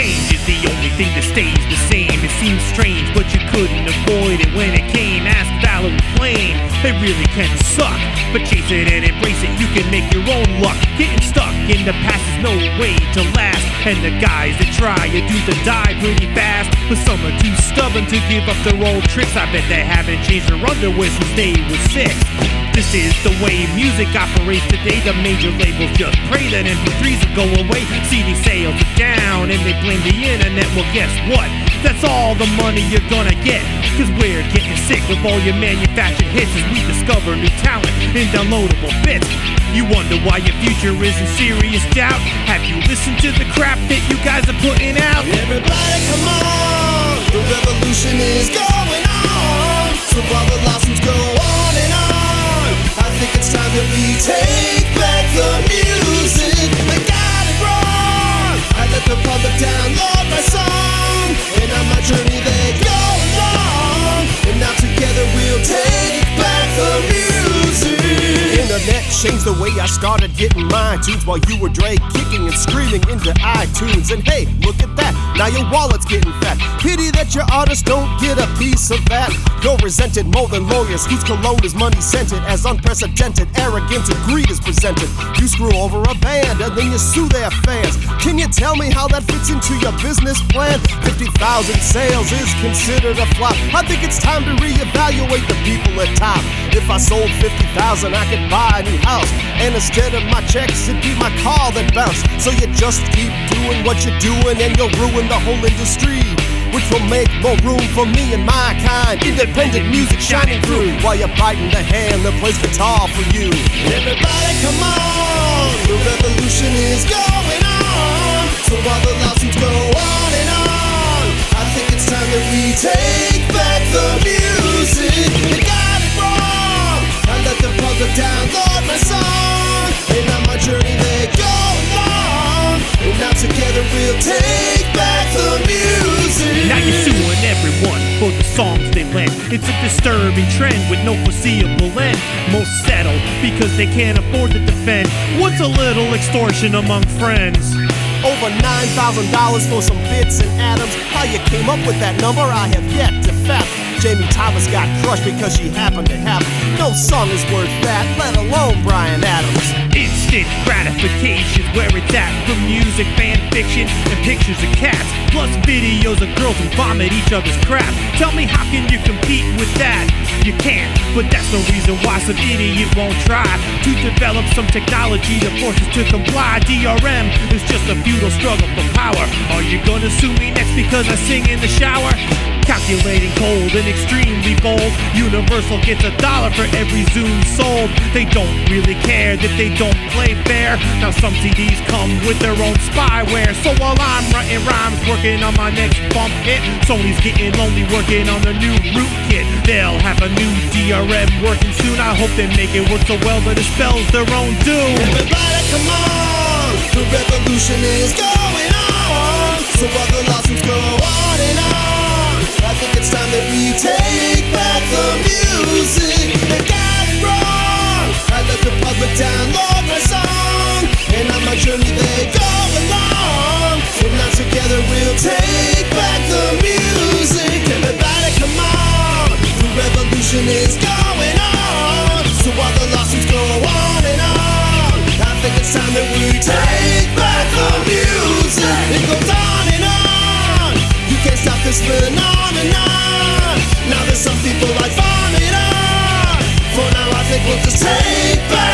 everything that stays the same. It seems strange, but you couldn't avoid it when it came. Ask Valerie Plame, it really can suck. But chase it and embrace it, you can make your own luck. Getting stuck in the past is no way to last. And the guys that try you do the die pretty fast. But some are too stubborn to give up their old tricks. I bet they haven't changed their underwear since they were six. This is the way music operates today. The major labels just pray that MP3s will go away. CD sales are down and they blame the internet. Well, guess what? That's all the money you're gonna get. Cause we're getting sick of all your manufactured hits as we discover new talent in downloadable bits. You wonder why your future is in serious doubt. Have you listened to the crap that you guys are putting out? Everybody come on, the revolution is going changed the way I started getting my tunes while you were Dre kicking and screaming into iTunes. And hey, look at that, now your wallet's getting fat. Pity that your artists don't get a piece of that. You're resented more than lawyers whose cologne is money scented. As unprecedented arrogance and greed is presented. You screw over a band and then you sue their fans. Can you tell me how that fits into your business plan? 50,000 sales is considered a flop. I think it's time to reevaluate the people at top. If I sold 50,000, I could buy a new house. And instead of my checks, it'd be my car that bounced. So you just keep doing what you're doing and you'll ruin the whole industry. Which will make more room for me and my kind. Independent music shining through while you're biting the hand that plays guitar for you. Everybody come on, the revolution is going on. Songs they lent. It's a disturbing trend with no foreseeable end. Most settle because they can't afford to defend. What's a little extortion among friends? Over $9,000 for some bits and atoms. How you came up with that number, I have yet to fathom. Jammie Thomas got crushed because she happened to have no song is worth that, let alone Bryan Adams. Instant gratification's where it's at from music, fan fiction, and pictures of cats. Plus videos of girls who vomit each other's crap. Tell me how can you compete with that? You can't, but that's no reason why some idiot won't try to develop some technology that forces to comply. DRM is just a futile struggle for power. Are you gonna sue me next because I sing in the shower? Calculating cold and extremely bold. Universal gets a dollar for every Zune sold. They don't really care that they don't play fair. Now some CDs come with their own spyware. So while I'm writing rhymes, working on my next bump hit, Sony's getting lonely working on the new rootkit. They'll have a new DRM rep working soon. I hope they make it work so well that it spells their own doom. Everybody, come on! The revolution is going on. So while the lawsuits go on and on, I think it's time that we take back the music. They got it wrong. I let the public download my song, and on my journey they go along. So now together we'll take back the music. Everybody, come on! The revolution is going to take back.